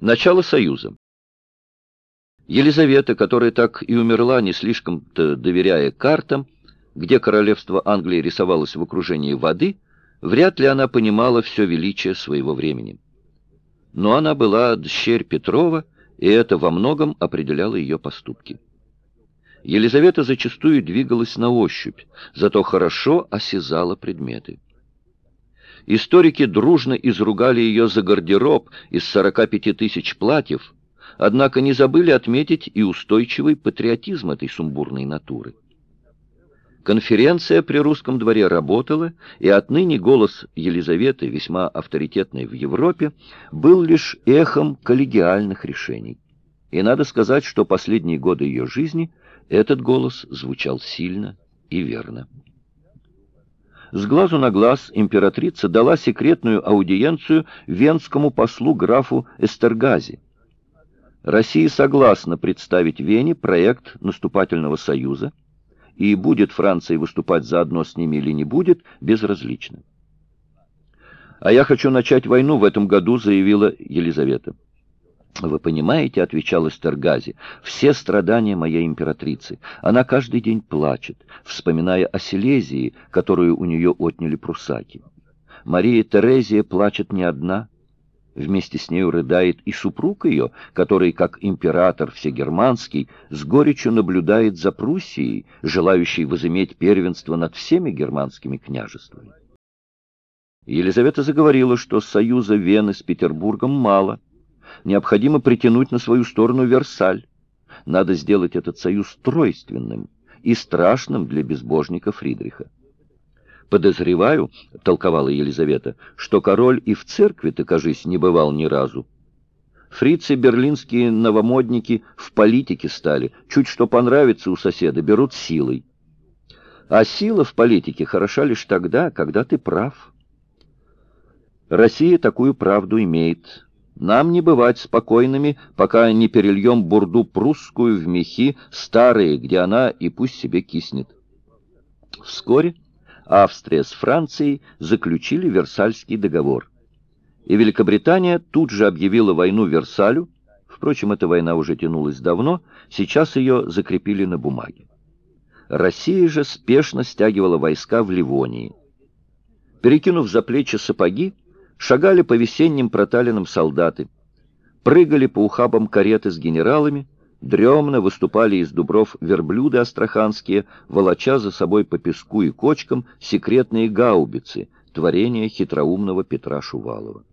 Начало Союза. Елизавета, которая так и умерла, не слишком-то доверяя картам, где королевство Англии рисовалось в окружении воды, вряд ли она понимала все величие своего времени. Но она была дщерь Петрова, и это во многом определяло ее поступки. Елизавета зачастую двигалась на ощупь, зато хорошо осязала предметы. Историки дружно изругали ее за гардероб из 45 тысяч платьев, однако не забыли отметить и устойчивый патриотизм этой сумбурной натуры. Конференция при русском дворе работала, и отныне голос Елизаветы, весьма авторитетный в Европе, был лишь эхом коллегиальных решений. И надо сказать, что последние годы ее жизни этот голос звучал сильно и верно. С глазу на глаз императрица дала секретную аудиенцию венскому послу графу Эстергази. Россия согласна представить Вене проект наступательного союза, и будет Франция выступать заодно с ними или не будет, безразлично. «А я хочу начать войну в этом году», — заявила Елизавета. «Вы понимаете, — отвечал Эстергази, — все страдания моей императрицы. Она каждый день плачет, вспоминая о Силезии, которую у нее отняли прусаки. Мария Терезия плачет не одна. Вместе с нею рыдает и супруг ее, который, как император всегерманский, с горечью наблюдает за Пруссией, желающей возыметь первенство над всеми германскими княжествами. Елизавета заговорила, что союза Вены с Петербургом мало — необходимо притянуть на свою сторону Версаль. Надо сделать этот союз тройственным и страшным для безбожника Фридриха. «Подозреваю, — толковала Елизавета, — что король и в церкви-то, кажись, не бывал ни разу. Фрицы берлинские новомодники в политике стали, чуть что понравится у соседа, берут силой. А сила в политике хороша лишь тогда, когда ты прав. Россия такую правду имеет, нам не бывать спокойными, пока не перельем бурду прусскую в мехи старые, где она и пусть себе киснет. Вскоре Австрия с Францией заключили Версальский договор. И Великобритания тут же объявила войну Версалю, впрочем, эта война уже тянулась давно, сейчас ее закрепили на бумаге. Россия же спешно стягивала войска в Ливонии. Перекинув за плечи сапоги, Шагали по весенним проталинам солдаты, прыгали по ухабам кареты с генералами, дремно выступали из дубров верблюды астраханские, волоча за собой по песку и кочкам секретные гаубицы, творения хитроумного Петра Шувалова.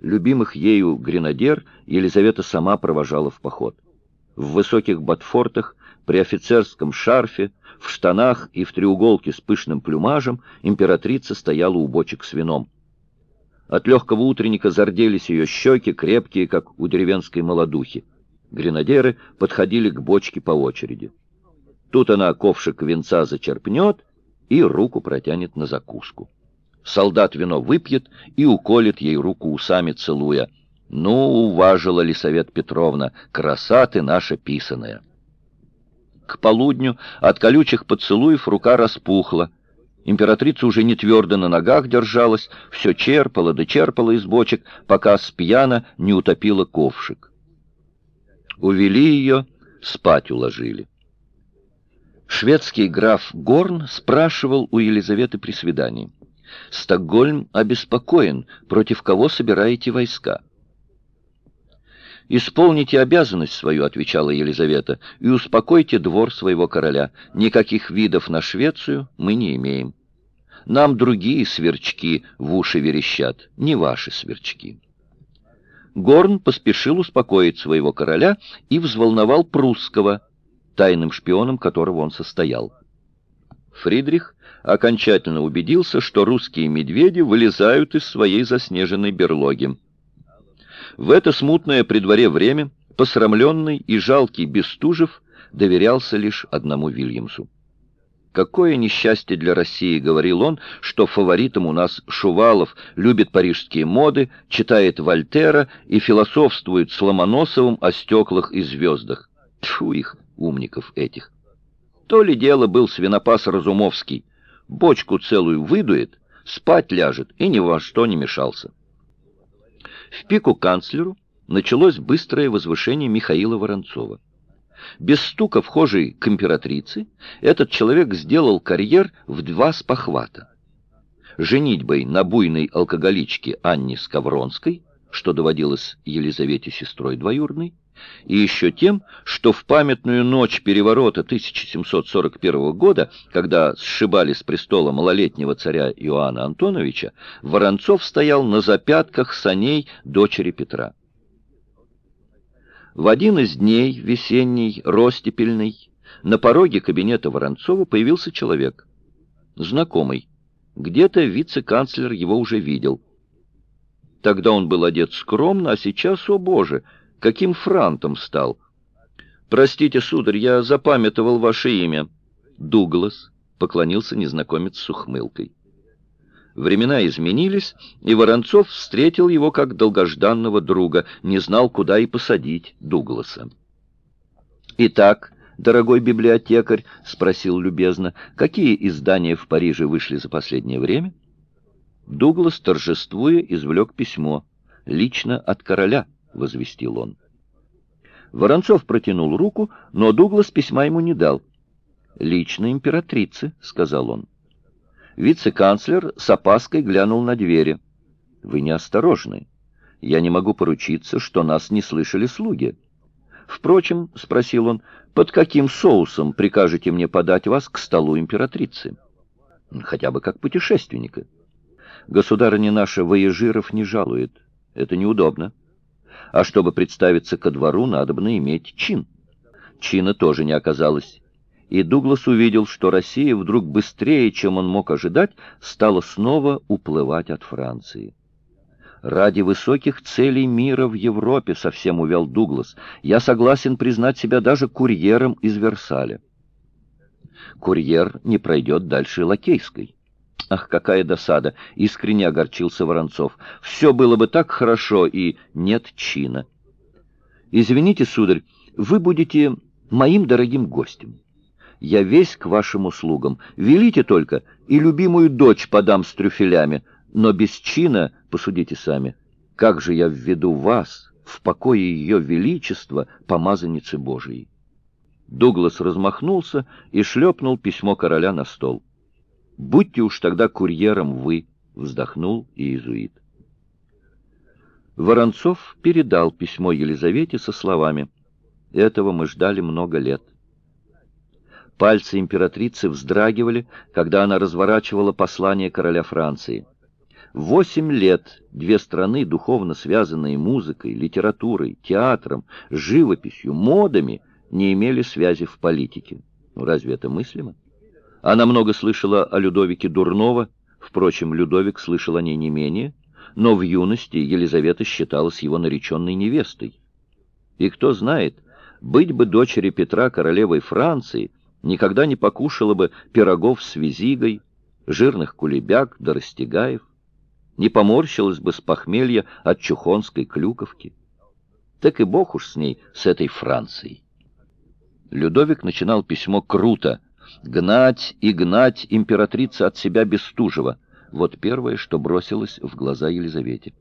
Любимых ею гренадер Елизавета сама провожала в поход. В высоких ботфортах, при офицерском шарфе, в штанах и в треуголке с пышным плюмажем императрица стояла у бочек с вином. От легкого утренника зарделись ее щеки, крепкие, как у деревенской молодухи. Гренадеры подходили к бочке по очереди. Тут она ковшик венца зачерпнет и руку протянет на закуску. Солдат вино выпьет и уколет ей руку усами, целуя. «Ну, уважила Лисавет Петровна, краса ты наша писаная!» К полудню от колючих поцелуев рука распухла, Императрица уже не твердо на ногах держалась, все черпала да черпала из бочек, пока спьяна не утопила ковшик. Увели ее, спать уложили. Шведский граф Горн спрашивал у Елизаветы при свидании. «Стокгольм обеспокоен, против кого собираете войска?» «Исполните обязанность свою», — отвечала Елизавета, — «и успокойте двор своего короля. Никаких видов на Швецию мы не имеем. Нам другие сверчки в уши верещат, не ваши сверчки». Горн поспешил успокоить своего короля и взволновал прусского, тайным шпионом которого он состоял. Фридрих окончательно убедился, что русские медведи вылезают из своей заснеженной берлоги. В это смутное при дворе время посрамленный и жалкий Бестужев доверялся лишь одному Вильямсу. «Какое несчастье для России», — говорил он, — «что фаворитом у нас Шувалов любит парижские моды, читает Вольтера и философствует с Ломоносовым о стеклах и звездах. Тьфу их, умников этих! То ли дело был свинопас Разумовский. Бочку целую выдует, спать ляжет и ни во что не мешался». В пику канцлеру началось быстрое возвышение Михаила Воронцова. Без стука вхожий к императрице, этот человек сделал карьер в два спохвата. Женитьбой на буйной алкоголичке Анне Скавронской, что доводилось Елизавете сестрой двоюродной, и еще тем, что в памятную ночь переворота 1741 года, когда сшибали с престола малолетнего царя Иоанна Антоновича, Воронцов стоял на запятках саней дочери Петра. В один из дней, весенний, ростепельный, на пороге кабинета Воронцова появился человек. Знакомый. Где-то вице-канцлер его уже видел. Тогда он был одет скромно, а сейчас, о боже, каким франтом стал. «Простите, сударь, я запамятовал ваше имя». «Дуглас», — поклонился незнакомец с ухмылкой. Времена изменились, и Воронцов встретил его как долгожданного друга, не знал, куда и посадить Дугласа. «Итак, дорогой библиотекарь», — спросил любезно, — «какие издания в Париже вышли за последнее время?» Дуглас, торжествуя, извлек письмо. «Лично от короля», — возвестил он. Воронцов протянул руку, но Дуглас письма ему не дал. «Лично императрицы», — сказал он. Вице-канцлер с опаской глянул на двери. «Вы неосторожны. Я не могу поручиться, что нас не слышали слуги». «Впрочем», — спросил он, — «под каким соусом прикажете мне подать вас к столу императрицы?» «Хотя бы как путешественника». «Государыня наша воежиров не жалует. Это неудобно. А чтобы представиться ко двору, надо бы иметь чин». Чина тоже не оказалось и Дуглас увидел, что Россия вдруг быстрее, чем он мог ожидать, стала снова уплывать от Франции. «Ради высоких целей мира в Европе», — совсем увел Дуглас, — «я согласен признать себя даже курьером из Версаля». Курьер не пройдет дальше Лакейской. Ах, какая досада! Искренне огорчился Воронцов. Все было бы так хорошо, и нет чина. Извините, сударь, вы будете моим дорогим гостем я весь к вашим услугам. Велите только, и любимую дочь подам с трюфелями, но без чина, посудите сами, как же я введу вас в покое ее величества, помазанницы Божией?» Дуглас размахнулся и шлепнул письмо короля на стол. «Будьте уж тогда курьером вы», — вздохнул иезуит. Воронцов передал письмо Елизавете со словами «Этого мы ждали много лет». Пальцы императрицы вздрагивали, когда она разворачивала послание короля Франции. Восемь лет две страны, духовно связанные музыкой, литературой, театром, живописью, модами, не имели связи в политике. Ну, разве это мыслимо? Она много слышала о Людовике Дурнова, впрочем, Людовик слышал о ней не менее, но в юности Елизавета считалась его нареченной невестой. И кто знает, быть бы дочери Петра королевой Франции — никогда не покушала бы пирогов с визигой, жирных кулебяк да растягаев, не поморщилась бы с похмелья от чухонской клюковки. Так и бог уж с ней, с этой Францией. Людовик начинал письмо круто. «Гнать и гнать императрица от себя Бестужева» — вот первое, что бросилось в глаза Елизавете.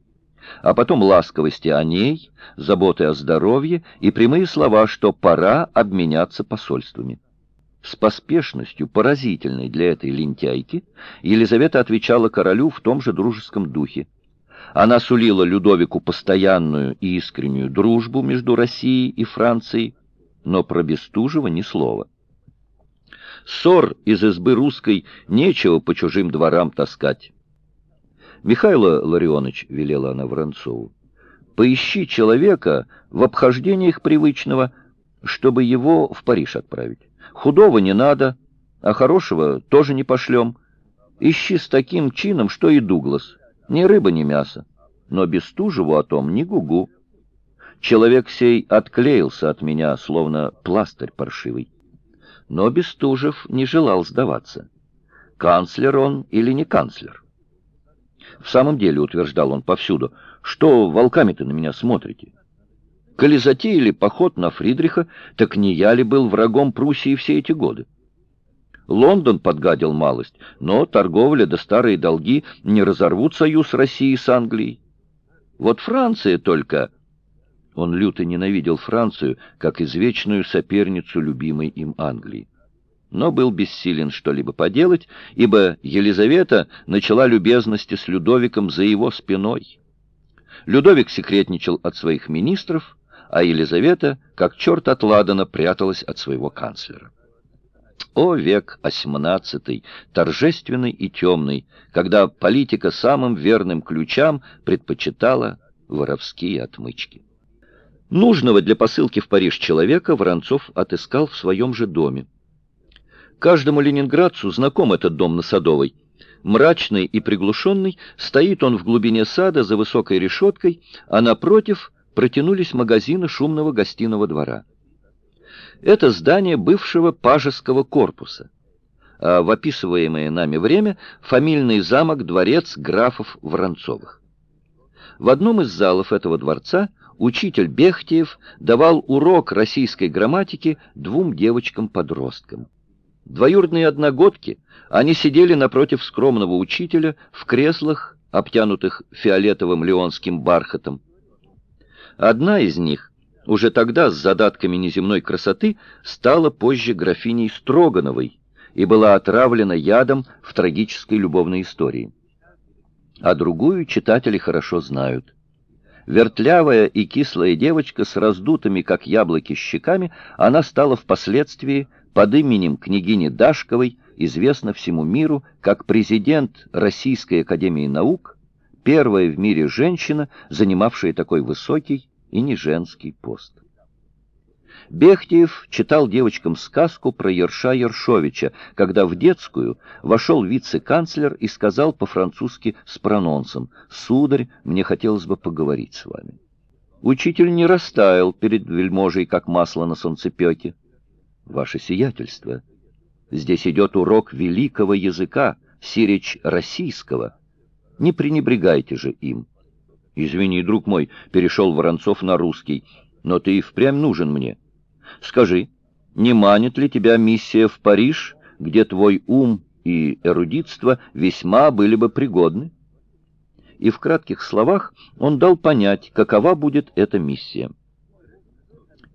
А потом ласковости о ней, заботы о здоровье и прямые слова, что пора обменяться посольствами. С поспешностью, поразительной для этой лентяйки, Елизавета отвечала королю в том же дружеском духе. Она сулила Людовику постоянную и искреннюю дружбу между Россией и Францией, но про Бестужева ни слова. Ссор из избы русской нечего по чужим дворам таскать. Михайло Ларионович, — велела она Воронцову, — поищи человека в обхождениях привычного, чтобы его в Париж отправить. Худого не надо, а хорошего тоже не пошлем. Ищи с таким чином, что и Дуглас. Ни рыба, ни мясо. Но Бестужеву о том ни гугу. Человек сей отклеился от меня, словно пластырь паршивый. Но Бестужев не желал сдаваться. Канцлер он или не канцлер? В самом деле, утверждал он повсюду, что волками-то на меня смотрите? Коли затеяли поход на Фридриха, так не я ли был врагом Пруссии все эти годы? Лондон подгадил малость, но торговля да старые долги не разорвут союз России с Англией. Вот Франция только... Он люто ненавидел Францию, как извечную соперницу любимой им Англии. Но был бессилен что-либо поделать, ибо Елизавета начала любезности с Людовиком за его спиной. Людовик секретничал от своих министров, а Елизавета, как черт от ладана, пряталась от своего канцлера. О, век XVIII, торжественный и темный, когда политика самым верным ключам предпочитала воровские отмычки. Нужного для посылки в Париж человека Воронцов отыскал в своем же доме. Каждому ленинградцу знаком этот дом на Садовой. Мрачный и приглушенный, стоит он в глубине сада за высокой решеткой, а напротив протянулись магазины шумного гостиного двора. Это здание бывшего пажеского корпуса. А в описываемое нами время фамильный замок-дворец графов Воронцовых. В одном из залов этого дворца учитель Бехтиев давал урок российской грамматики двум девочкам-подросткам. Двоюродные одногодки, они сидели напротив скромного учителя в креслах, обтянутых фиолетовым леонским бархатом. Одна из них, уже тогда с задатками неземной красоты, стала позже графиней Строгановой и была отравлена ядом в трагической любовной истории. А другую читатели хорошо знают – Вертлявая и кислая девочка с раздутыми, как яблоки, щеками, она стала впоследствии под именем княгини Дашковой известна всему миру как президент Российской Академии Наук, первая в мире женщина, занимавшая такой высокий и не женский пост. Бехтиев читал девочкам сказку про Ерша Ершовича, когда в детскую вошел вице-канцлер и сказал по-французски с прононсом «Сударь, мне хотелось бы поговорить с вами». Учитель не растаял перед вельможей, как масло на солнцепеке. «Ваше сиятельство, здесь идет урок великого языка, сиречь российского. Не пренебрегайте же им». «Извини, друг мой», — перешел Воронцов на русский, — «но ты и впрямь нужен мне». Скажи, не манит ли тебя миссия в Париж, где твой ум и эрудитство весьма были бы пригодны? И в кратких словах он дал понять, какова будет эта миссия.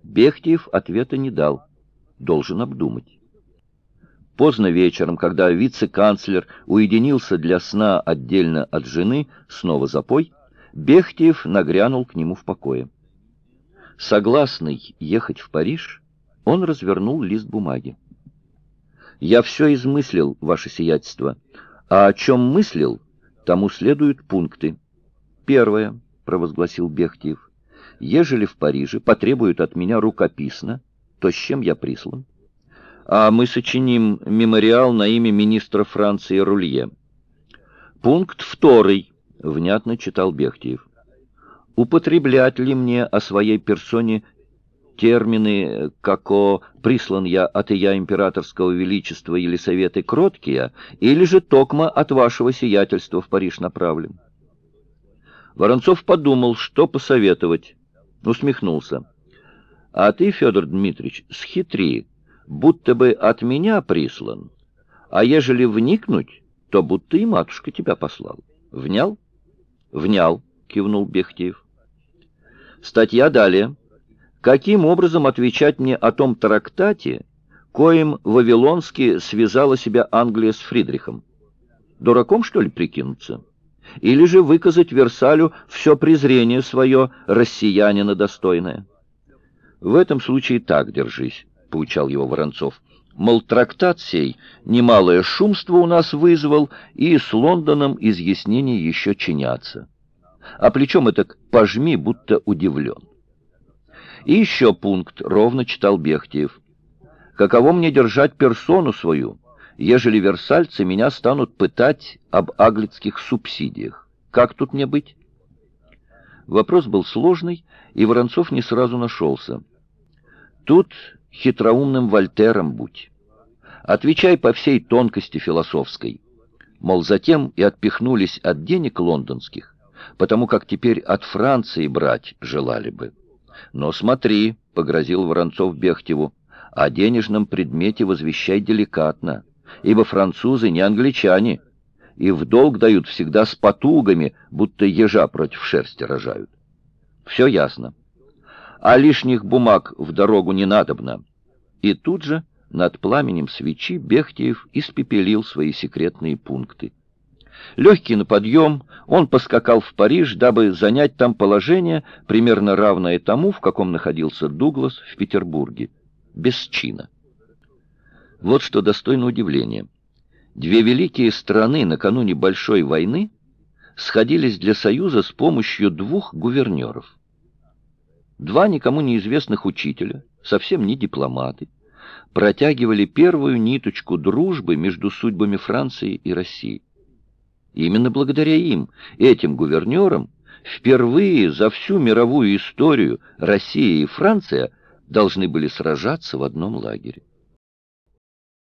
Бехтиев ответа не дал, должен обдумать. Поздно вечером, когда вице-канцлер уединился для сна отдельно от жены, снова запой, Бехтиев нагрянул к нему в покое. Согласный ехать в Париж, он развернул лист бумаги. «Я все измыслил, ваше сиятельство, а о чем мыслил, тому следуют пункты. Первое, — провозгласил Бехтиев, — ежели в Париже потребуют от меня рукописно, то с чем я прислан? А мы сочиним мемориал на имя министра Франции Рулье. Пункт второй, — внятно читал Бехтиев употреблять ли мне о своей персоне термины, како «прислан я от ия императорского величества или советы кроткие», или же токма от вашего сиятельства в Париж направлен. Воронцов подумал, что посоветовать, усмехнулся. «А ты, Федор Дмитриевич, схитри, будто бы от меня прислан, а ежели вникнуть, то будто и матушка тебя послал. Внял?» «Внял», — кивнул Бехтеев. Статья далее. Каким образом отвечать мне о том трактате, коим Вавилонски связала себя Англия с Фридрихом? Дураком, что ли, прикинуться? Или же выказать Версалю все презрение свое, россиянина достойное? В этом случае так держись, — поучал его Воронцов. Мол, трактат сей немалое шумство у нас вызвал, и с Лондоном изъяснения еще чинятся а плечом это пожми, будто удивлен. И еще пункт, ровно читал Бехтиев. Каково мне держать персону свою, ежели версальцы меня станут пытать об аглицких субсидиях? Как тут мне быть? Вопрос был сложный, и Воронцов не сразу нашелся. Тут хитроумным Вольтером будь. Отвечай по всей тонкости философской. Мол, затем и отпихнулись от денег лондонских, потому как теперь от Франции брать желали бы. Но смотри, — погрозил Воронцов Бехтеву, — о денежном предмете возвещай деликатно, ибо французы не англичане. и в долг дают всегда с потугами, будто ежа против шерсти рожают. Все ясно. А лишних бумаг в дорогу не надобно. И тут же над пламенем свечи Бехтиев испепелил свои секретные пункты. Легкий на подъем, он поскакал в Париж, дабы занять там положение, примерно равное тому, в каком находился Дуглас в Петербурге, без чина. Вот что достойно удивления. Две великие страны накануне Большой войны сходились для союза с помощью двух гувернеров. Два никому неизвестных учителя, совсем не дипломаты, протягивали первую ниточку дружбы между судьбами Франции и России. Именно благодаря им, этим гувернерам, впервые за всю мировую историю Россия и Франция должны были сражаться в одном лагере.